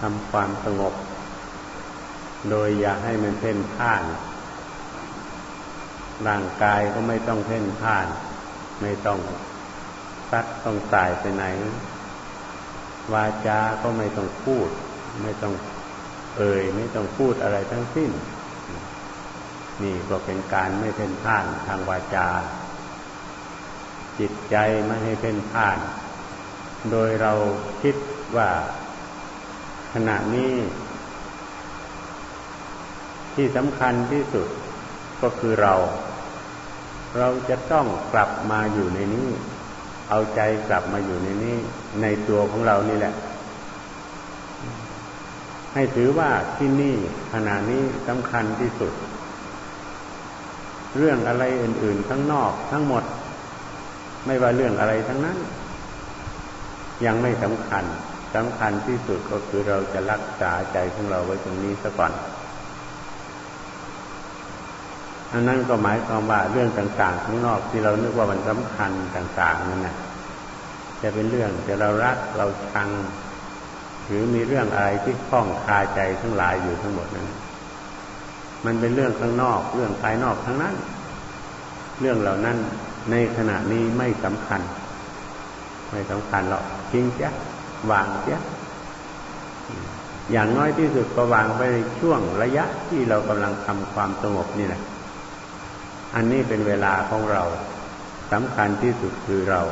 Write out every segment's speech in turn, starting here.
ทำความสงบ โดยอย่าให้มันเพ่นพ่าน ร่างกายก็ไม่ต้องเพ่นพ่าน ไม่ต้องซัดต้องสายไปไหน วาจาก็ไม่ต้องพูด ไม่ต้องเอ่ย ไม่ต้องพูดอะไรทั้งสิ้น นี่ก็เป็นการไม่เพ่นพ่านทางวาจา จิตใจไม่ให้เพ่นพ่าน โดยเราคิดว่า ขณะนี้ ที่สำคัญที่สุดก็คือเรา เราจะต้องกลับมาอยู่ในนี้ เอาใจกลับมาอยู่ในนี้ ในตัวของเรานี่แหละ ให้ถือว่าที่นี่ขณะนี้สำคัญที่สุด เรื่องอะไรอื่นๆทั้งนอกทั้งหมด ไม่ว่าเรื่องอะไรทั้งนั้น ยังไม่สำคัญ สำคัญที่สุดก็คือเราจะรักษาใจของเราไว้ตรงนี้ซะก่อนอันนั้นก็หมายความว่าเรื่องต่างๆข้างนอกที่เรานึกว่ามันสำคัญต่างๆนั่นนะจะเป็นเรื่องจะเรารักเราชัง หรือมีเรื่องอะไรที่คล้องคาใจทั้งหลายอยู่ทั้งหมดนั้น มันเป็นเรื่องข้างนอก เรื่องภายนอกทั้งนั้น เรื่องเหล่านั้นในขณะนี้ไม่สำคัญ ไม่สำคัญหรอกจริงจ้ะ วางเสียอย่างน้อยที่สุดก็วางไปในช่วงระยะที่เรากำลังทำความสงบนี่แหละ อันนี้เป็นเวลาของเราสำคัญที่สุดคือเรา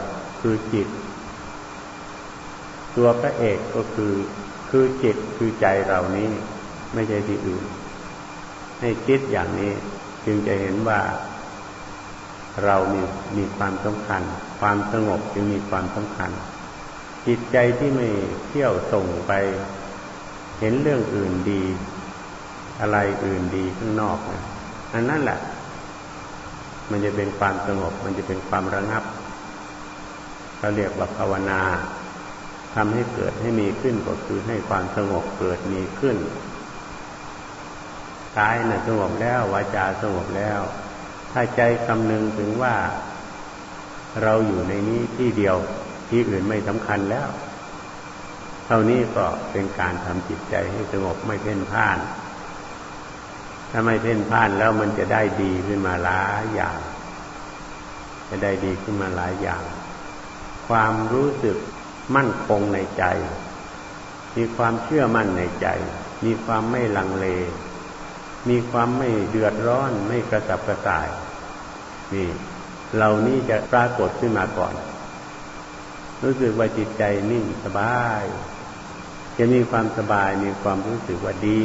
คือจิต ตัวพระเอกก็คือคือจิตคือใจเรานี้ ไม่ใช่ที่อื่น ให้คิดอย่างนี้จึงจะเห็นว่าเรามีมีความสำคัญ ความสงบจึงมีความสำคัญ จิตใจที่ไม่เที่ยวส่งไป เห็นเรื่องอื่นดี อะไรอื่นดีข้างนอกนะอันนั้นแหละ มันจะเป็นความสงบ มันจะเป็นความระงับเขาเรียกว่าภาวนาทำให้เกิดให้มีขึ้นก็คือให้ความสงบเกิดมีขึ้นกายนะ่ะสงบแล้ววาจาสงบแล้ว ถ้าใจคำนึงถึงว่าเราอยู่ในนี้ที่เดียว ที่อื่นไม่สำคัญแล้ว เท่านี้ก็เป็นการทำจิตใจให้สงบไม่เพ่นพ่าน ถ้าไม่เพ่นพ่านแล้วมันจะได้ดีขึ้นมาหลายอย่าง จะได้ดีขึ้นมาหลายอย่าง ความรู้สึกมั่นคงในใจ มีความเชื่อมั่นในใจ มีความไม่ลังเล มีความไม่เดือดร้อนไม่กระสับกระส่าย นี่ เหล่านี้จะปรากฏขึ้นมาก่อน รู้สึกว่าจิตใจนิ่งสบาย จะมีความสบายมีความรู้สึกว่าดี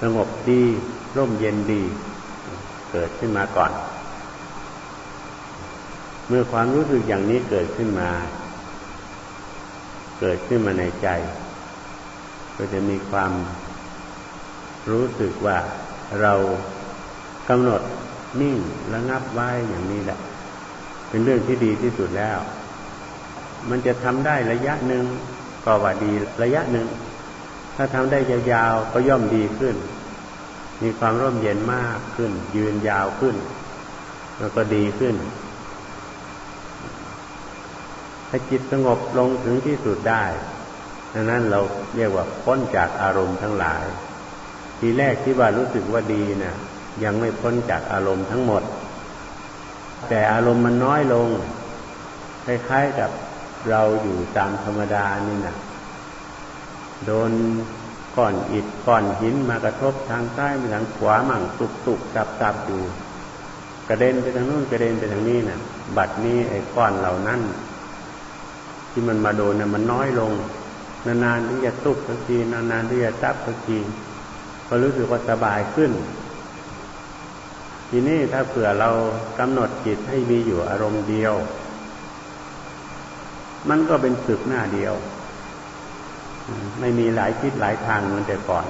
สงบดีร่มเย็นดี เกิดขึ้นมาก่อน เมื่อความรู้สึกอย่างนี้เกิดขึ้นมา เกิดขึ้นมาในใจ ก็จะมีความรู้สึกว่าเรากำหนดนิ่งระงับไว้อย่างนี้แหละ เป็นเรื่องที่ดีที่สุดแล้ว มันจะทำได้ระยะหนึ่งก็ว่าดีระยะหนึ่ง ถ้าทำได้ยาวๆก็ย่อมดีขึ้น มีความร่มเย็นมากขึ้น ยืนยาวขึ้น แล้วก็ดีขึ้นถ้าจิตสงบลงถึงที่สุดได้ดังนั้นเราเรียกว่าพ้นจากอารมณ์ทั้งหลาย ทีแรกที่ว่ารู้สึกว่าดีนะ่ะ ยังไม่พ้นจากอารมณ์ทั้งหมด แต่อารมณ์มันน้อยลงคล้ายๆกับ เราอยู่ตามธรรมดานี่นะโดนก้อนอิฐก้อนหินมากระทบทางซ้ายไปทางขวามั่งตุกตุกตับตับอยู่กระเด็นไปทางนู้นกระเด็นไปทางนี้นะ่ะ บัดนี้ไอ้ก้อนเหล่านั้น ที่มันมาโดนนะ่ะมันน้อยลง นานๆที่จะตุกสักทีนานๆที่จะตับสักทีก็รู้สึกว่าสบายขึ้น ทีนี้ถ้าเผื่อเรากำหนดจิตให้มีอยู่อารมณ์เดียว มันก็เป็นศึกหน้าเดียว ไม่มีหลายทิศหลายทางเหมือนแต่ก่อน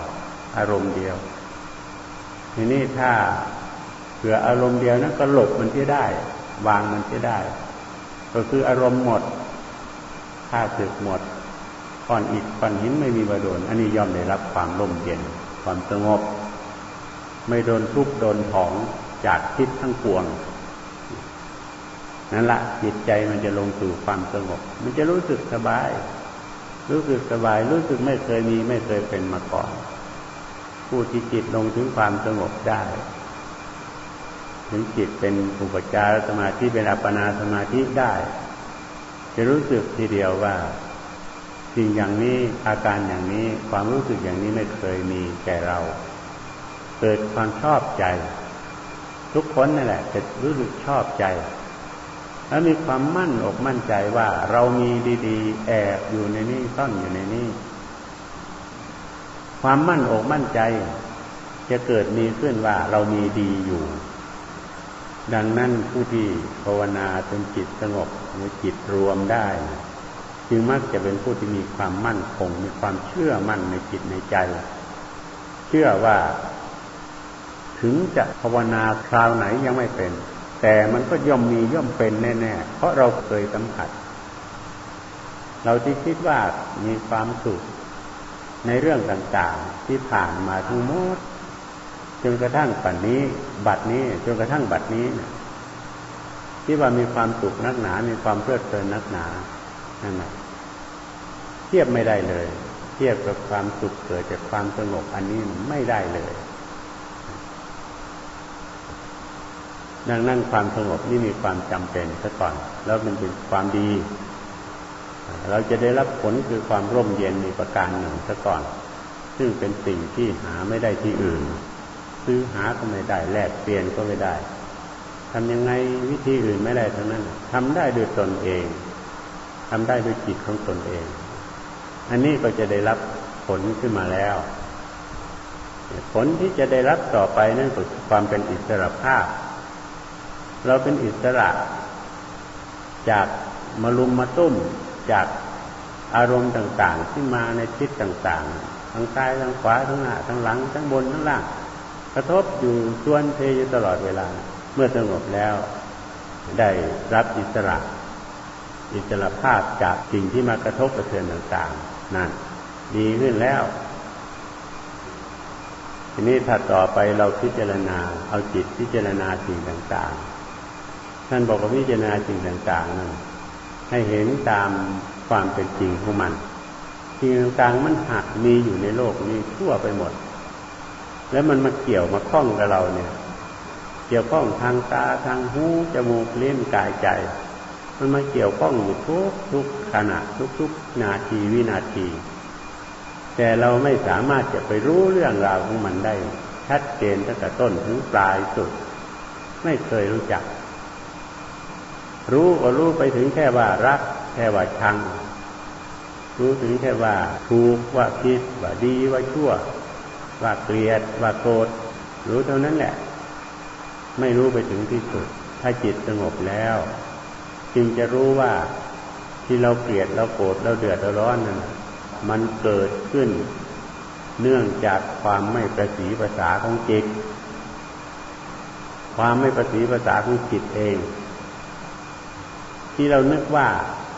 อารมณ์เดียว ทีนี้ถ้าเผื่ออารมณ์เดียวนั้นก็หลบมันที่ได้ วางมันที่ได้ ก็คืออารมณ์หมดถ้าศึกหมดก้อนอิฐก้อนหินไม่มีบาโดน อันนี้ย่อมได้รับความร่มเย็นความสงบ ไม่โดนทุกโดนของจากทิศทั้งปวง นั่นละจิตใจมันจะลงสู่ความสงบ มันจะรู้สึกสบาย รู้สึกสบาย รู้สึกไม่เคยมีไม่เคยเป็นมาก่อน ผู้ที่จิตลงถึงความสงบได้ ถึงจิตเป็นอุปจารสมาธิเป็นอัปปนาสมาธิได้ จะรู้สึกทีเดียวว่าสิ่งอย่างนี้อาการอย่างนี้ความรู้สึกอย่างนี้ไม่เคยมีแก่เราเกิดความชอบใจ ทุกคนนั่นแหละจะรู้สึกชอบใจ แล้วมีความมั่นอกมั่นใจว่าเรามีดีๆ แอบอยู่ในนี้ซ่อนอยู่ในนี้ ความมั่นอกมั่นใจ จะเกิดมีขึ้นว่าเรามีดีอยู่ ดังนั้นผู้ที่ภาวนาจนจิตสงบหรือจิตรวมได้ จึงมักจะเป็นผู้ที่มีความมั่นคง มีความเชื่อมั่นในจิตในใจ เชื่อว่า ถึงจะภาวนาคราวไหนยังไม่เป็น แต่มันก็ย่อมมีย่อมเป็นแน่ๆ เพราะเราเคยสัมผัส เราที่คิดว่ามีความสุขในเรื่องต่างๆ ที่ผ่านมาทั้งหมดจนกระทั่งปัจนนี้ บัดนี้จนกระทั่งบัดนี้ที่ว่ามีความสุขนักหนา มีความเพลิดเพลินนักหนานั่นแหละเทียบไม่ได้เลย เทียบกับความสุขเกิดจากความสงบอันนี้ไม่ได้เลย ดังนั้นความสงบนี่มีความจำเป็นซะก่อน แล้วมันเป็นความดี เราจะได้รับผลคือความร่มเย็นมีประการหนึ่งซะก่อน ซึ่งเป็นสิ่งที่หาไม่ได้ที่อื่น ซื้อหาก็ไม่ได้แลกเปลี่ยนก็ไม่ได้ทำยังไงวิธีอื่นไม่ได้ทั้งนั้นทำได้ด้วยตนเองทำได้ด้วยจิตของตนเอง อันนี้ก็จะได้รับผลขึ้นมาแล้ว ผลที่จะได้รับต่อไปนั่นคือความเป็นอิสระภาพ เราเป็นอิสระ จากมารุมมาตุ้มจากอารมณ์ต่างๆ ที่มาในทิศต่างๆ ทั้งซ้ายทั้งขวาทั้งหน้าทั้งหลัง ทั้งบนทั้งล่าง กระทบอยู่ส่วนเทอยู่ตลอดเวลา เมื่อสงบแล้ว ได้รับอิสระ อิสระภาพจากสิ่งที่มากระทบกระเทือนต่างๆ นั่น ดีขึ้นแล้ว ทีนี้ถ้าต่อไปเราพิจารณา เอาจิตพิจารณาสิ่งต่างๆ ท่านบอกว่าพิจารณาสิ่งต่างๆนั้นให้เห็นตามความเป็นจริงของมันสิ่งต่างๆมันหักมีอยู่ในโลกนี้ทั่วไปหมด แล้วมันมาเกี่ยวมาคล้องกับเราเนี่ย เกี่ยวข้องทางตาทางหูจมูกเล่นกายใจ มันมาเกี่ยวข้องอยู่ทุกทุกขณะทุกทุกนาทีวินาที แต่เราไม่สามารถจะไปรู้เรื่องราวของมันได้ ชัดเจนตั้งแต่ต้นถึงปลายสุด ไม่เคยรู้จัก รู้ก็รู้ไปถึงแค่ว่ารัก แค่ว่าชัง รู้ถึงแค่ว่าถูกว่าผิดว่าดีว่าชั่ว ว่าเกลียด ว่าโกรธรู้เท่านั้นแหละ ไม่รู้ไปถึงที่สุด ถ้าจิตสงบแล้ว จึงจะรู้ว่าที่เราเกลียดเราโกรธเราเดือดเราร้อนนั่นมันเกิดขึ้น เนื่องจากความไม่ประสีภาษาของจิต ความไม่ประสีภาษาของจิตเอง ที่เรานึกว่า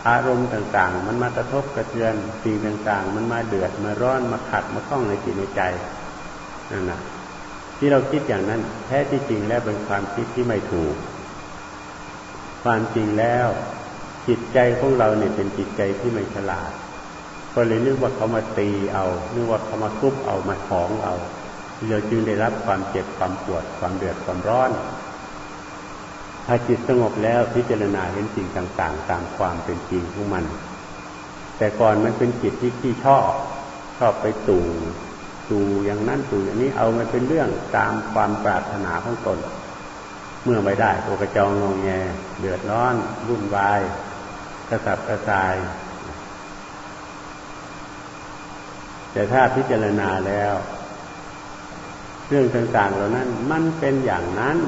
อารมณ์ต่างๆ มันมากระทบกระเทือนสิ่งต่างๆ มันมาเดือดมาร้อนมาขัดมาคล้องในจิตในใจนั่นนะที่เราคิดอย่างนั้น แท้ที่จริงแล้วเป็นความคิดที่ไม่ถูก ความจริงแล้ว จิตใจของเราเนี่ยเป็นจิตใจที่ไม่ฉลาดก็เลยนึกว่าเขามาตีเอานึกว่าเขามาทุบเอามาของเอาเราจึงได้รับความเจ็บความปวดความเดือดความร้อน ถ้าจิตสงบแล้วพิจารณาเห็นสิ่งต่าง ๆ ตามความเป็นจริงของมัน แต่ก่อนมันเป็นจิตที่ที่ชอบ ชอบไปตู่ตู่อย่างนั้นตู่อย่างนี้เอามันเป็นเรื่องตามความปรารถนาของตน เมื่อไม่ได้โอกระจองงงแงเดือดร้อนวุ่นวาย กระสับกระส่าย แต่ถ้าพิจารณาแล้ว เรื่องต่างๆเหล่านั้นมันเป็นอย่างนั้น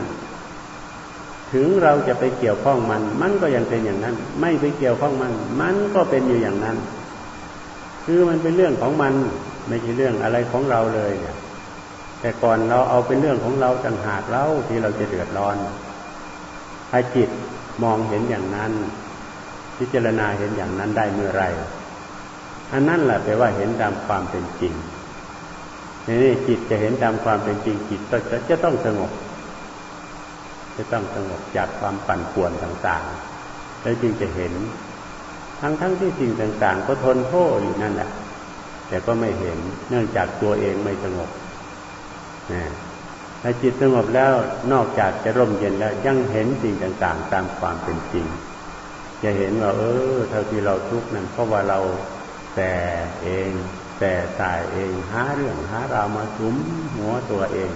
ถึงเราจะไปเกี่ยวข้องมัน มันก็ยังเป็นอย่างนั้น ไม่ไปเกี่ยวข้องมัน มันก็เป็นอยู่อย่างนั้น คือมันเป็นเรื่องของมัน ไม่ใช่เรื่องอะไรของเราเลยเนี่ยแต่ก่อนเราเอาเป็นเรื่องของเราต่างหากเราที่เราจะเดือดร้อนถ้าจิตมองเห็นอย่างนั้น พิจารณาเห็นอย่างนั้นได้เมื่อไรอันนั้นแหละแปลว่าเห็นตามความเป็นจริงนี่จิตจะเห็นตามความเป็นจริงจิตก็จะจะต้องสงบ จะต้องสงบจากความปั่นป่วนต่างๆ แล้วจึงจะเห็น ทั้งทั้งที่สิ่งต่างๆ ก็ทนโทษอยู่นั่นแหละ แต่ก็ไม่เห็นเนื่องจากตัวเองไม่สงบนะถ้าจิตสงบแล้วนอกจากจะร่มเย็นแล้วยังเห็นสิ่งต่างๆ ตามความเป็นจริง จะเห็นว่า เออเท่าที่เราทุกข์นั้นเพราะว่าเราแต่เอง แต่ตายเองหาเรื่องหาราวมาสุมหัวตัวเอง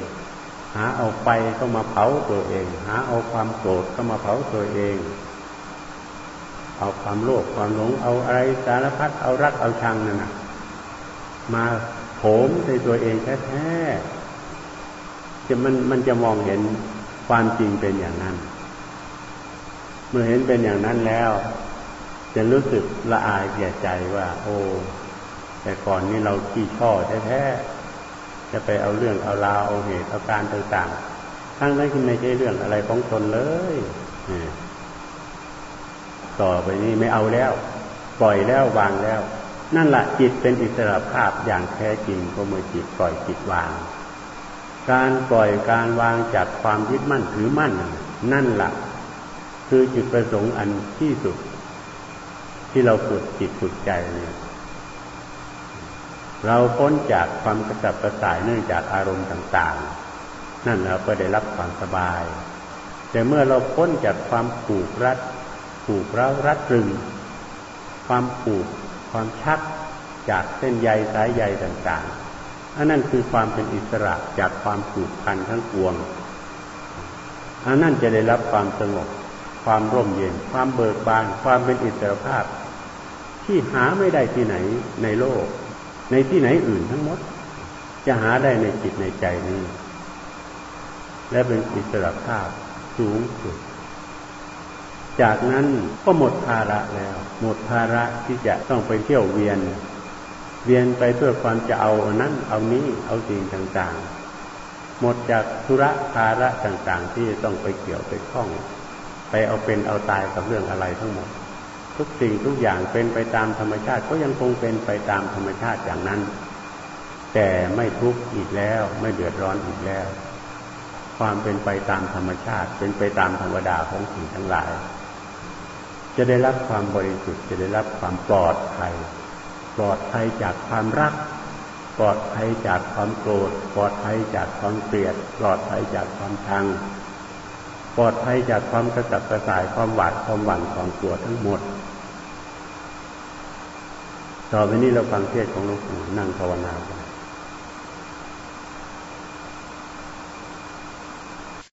หาเอาไปก็มาเผาตัวเอง หาเอาความโกรธก็มาเผาตัวเอง เอาความโลภความหลงเอาอะไรสารพัดเอารักเอาชังนั่นนะมาโถมในตัวเองแท้ๆจะมันมันจะมองเห็นความจริงเป็นอย่างนั้น เมื่อเห็นเป็นอย่างนั้นแล้ว จะรู้สึกละอายแก่ใจว่า โอ้ แต่ก่อนนี้เราขี้ช่อแท้ๆ จะไปเอาเรื่องเอาราวเอาเหตุเอาการต่างๆทั้งนั้นคือไม่ใช่เรื่องอะไรของตนเลยต่อไปนี้ไม่เอาแล้ว ปล่อยแล้ววางแล้ว นั่นแหละจิตเป็นอิสระภาพอย่างแท้จริงก็เมื่อจิตปล่อยจิตวาง การปล่อยการวางจากความยึดมั่นถือมั่น นั่นแหละคือจุดประสงค์อันที่สุด ที่เราฝึกจิตฝึกใจเนี่ย เราพ้นจากความกระสับกระส่ายเนื่องจากอารมณ์ต่างๆ นั่นเราก็ได้รับความสบาย แต่เมื่อเราพ้นจากความผูกรัดผูกร้ารัดรึง ความผูกความชักจากเส้นใยสายใยต่างๆ อันนั้นคือความเป็นอิสระจากความผูกพันทั้งปวง อันนั้นจะได้รับความสงบ ความร่มเย็น ความเบิกบาน ความเป็นอิสระภาพ ที่หาไม่ได้ที่ไหนในโลก ในที่ไหนอื่นทั้งหมด จะหาได้ในจิตในใจนี้ และเป็นอิสรภาพสูงสุด จากนั้นก็หมดภาระแล้ว หมดภาระที่จะต้องไปเที่ยวเวียน เวียนไปเพื่อความจะเอาอันนั้นเอานี้เอาสิ่งต่างๆ หมดจากธุระภาระต่างๆ ที่จะต้องไปเกี่ยวไปคล้อง ไปเอาเป็นเอาตายกับเรื่องอะไรทั้งหมด ทุกสิ่งทุกอย่างเป็นไปตามธรรมชาติก็ยังคงเป็นไปตามธรรมชาติอย่างนั้น แต่ไม่ทุกข์อีกแล้วไม่เดือดร้อนอีกแล้ว ความเป็นไปตามธรรมชาติ เป็นไปตามธรรมดาของสิ่งทั้งหลาย จะได้รับความบริสุทธิ์จะได้รับความปลอดภัยปลอดภัยจากความรัก ปลอดภัยจากความโกรธ ปลอดภัยจากความเกลียด ปลอดภัยจากความชัง ปลอดภัยจากความกระสับกระส่ายความหวาดความหวั่นความกลัวทั้งหมด ต่อไปนี้เราฟังเทศของหลวงปู่นั่งภาวนา